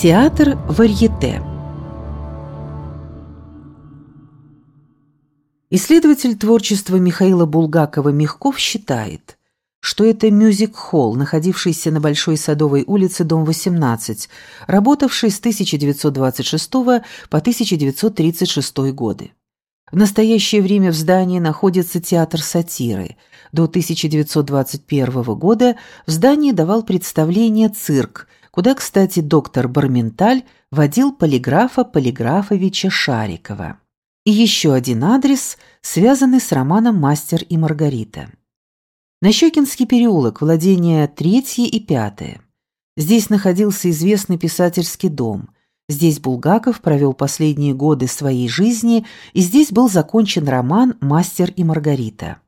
Театр варьете. Исследователь творчества Михаила Булгакова-Мягков считает, что это мюзик-холл, находившийся на Большой Садовой улице, дом 18, работавший с 1926 по 1936 годы. В настоящее время в здании находится театр сатиры. До 1921 года в здании давал представление цирк, куда, кстати, доктор Барменталь водил полиграфа Полиграфовича Шарикова. И еще один адрес, связанный с романом «Мастер и Маргарита». Нащекинский переулок, владение третье и пятое. Здесь находился известный писательский дом. Здесь Булгаков провел последние годы своей жизни, и здесь был закончен роман «Мастер и Маргарита».